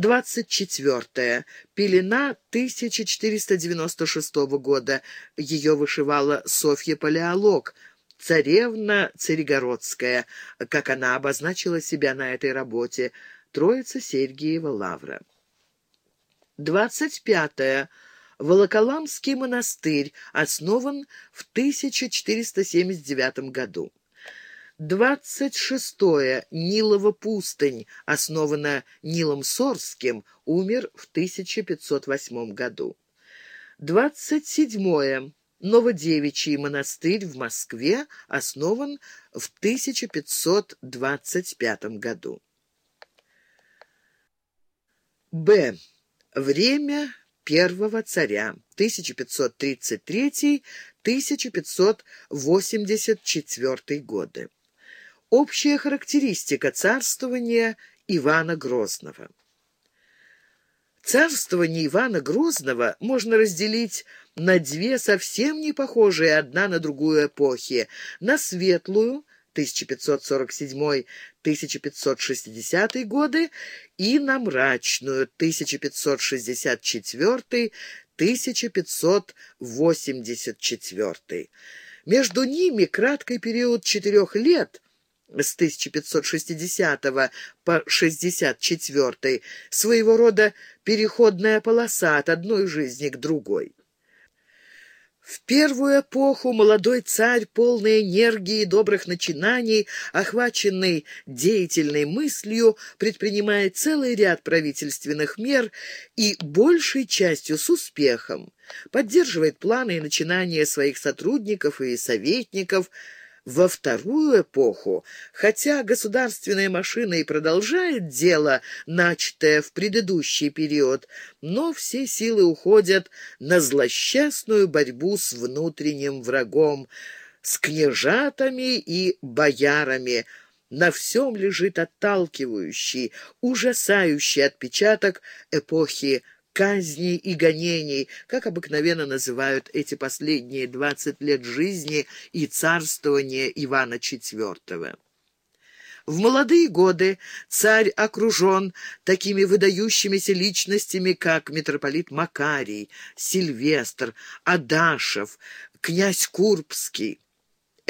24. Пелена 1496 года. Ее вышивала Софья Палеолог, царевна Царегородская, как она обозначила себя на этой работе, Троица Сергиева Лавра. 25. Волоколамский монастырь основан в 1479 году. 26. Нилова пустынь, основана Нилом Сорским, умер в 1508 году. 27. Новодевичий монастырь в Москве основан в 1525 году. Б. Время первого царя 1533-1584 годы. Общая характеристика царствования Ивана Грозного. Царствование Ивана Грозного можно разделить на две совсем не похожие одна на другую эпохи. На светлую 1547-1560 годы и на мрачную 1564-1584. Между ними краткий период четырех лет – с 1560 по 64 своего рода переходная полоса от одной жизни к другой. В первую эпоху молодой царь, полный энергии и добрых начинаний, охваченный деятельной мыслью, предпринимает целый ряд правительственных мер и большей частью с успехом, поддерживает планы и начинания своих сотрудников и советников – во вторую эпоху, хотя государственная машина и продолжает дело, начатое в предыдущий период, но все силы уходят на злосчастную борьбу с внутренним врагом, с княжатами и боярами, на всем лежит отталкивающий, ужасающий отпечаток эпохи казней и гонений, как обыкновенно называют эти последние двадцать лет жизни и царствования Ивана IV. В молодые годы царь окружен такими выдающимися личностями, как митрополит Макарий, Сильвестр, Адашев, князь Курбский.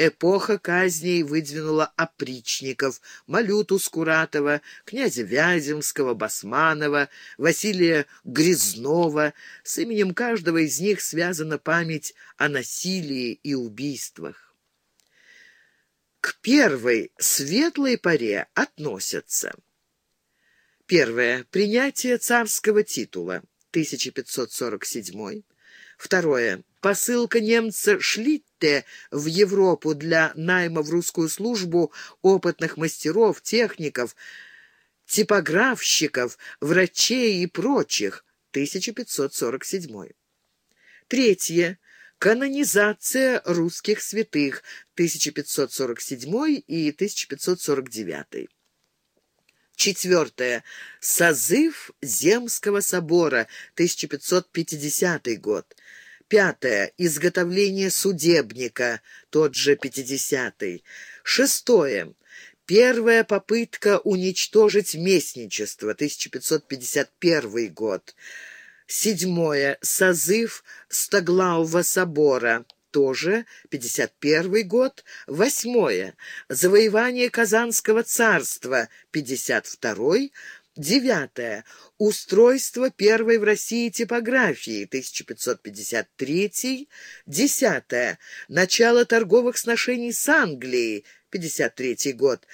Эпоха казней выдвинула опричников, Малюту Скуратова, князя Вяземского, Басманова, Василия Грязнова. С именем каждого из них связана память о насилии и убийствах. К первой светлой поре относятся Первое. Принятие царского титула, 1547. Второе. Посылка немца Шлитте в Европу для найма в русскую службу опытных мастеров, техников, типографщиков, врачей и прочих. 1547. Третье. Канонизация русских святых 1547 и 1549. Четвертое. Созыв Земского собора 1550 год. Пятое. Изготовление судебника, тот же пятидесятый. Шестое. Первая попытка уничтожить местничество, 1551 год. Седьмое. Созыв Стоглавого собора, тоже 51 год. Восьмое. Завоевание Казанского царства, 52 Девятое. Устройство первой в России типографии, 1553. Десятое. Начало торговых сношений с Англией, 53 год.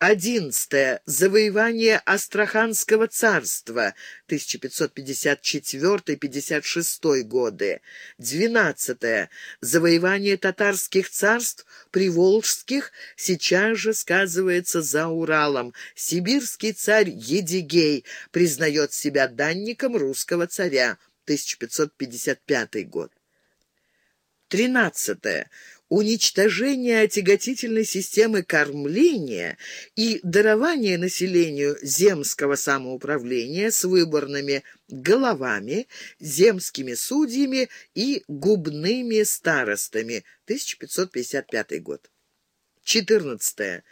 Одиннадцатое. Завоевание Астраханского царства, 1554-56 годы. Двенадцатое. Завоевание татарских царств, приволжских, сейчас же сказывается за Уралом. Сибирский царь Едигей признает себя данником русского царя, 1555 год. Тринадцатое уничтожение отяготительной системы кормления и дарование населению земского самоуправления с выборными головами, земскими судьями и губными старостами. 1555 год. 14.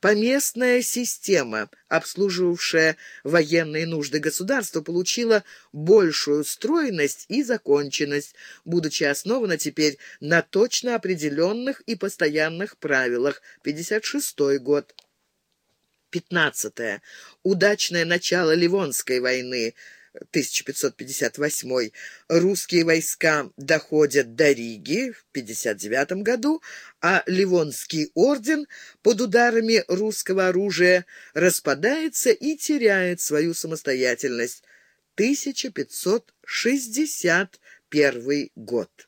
Поместная система, обслуживавшая военные нужды государства, получила большую стройность и законченность, будучи основана теперь на точно определенных и постоянных правилах. 56 год. 15. Удачное начало Ливонской войны. 1558. Русские войска доходят до Риги в 59 году, а Ливонский орден под ударами русского оружия распадается и теряет свою самостоятельность. 1561 год.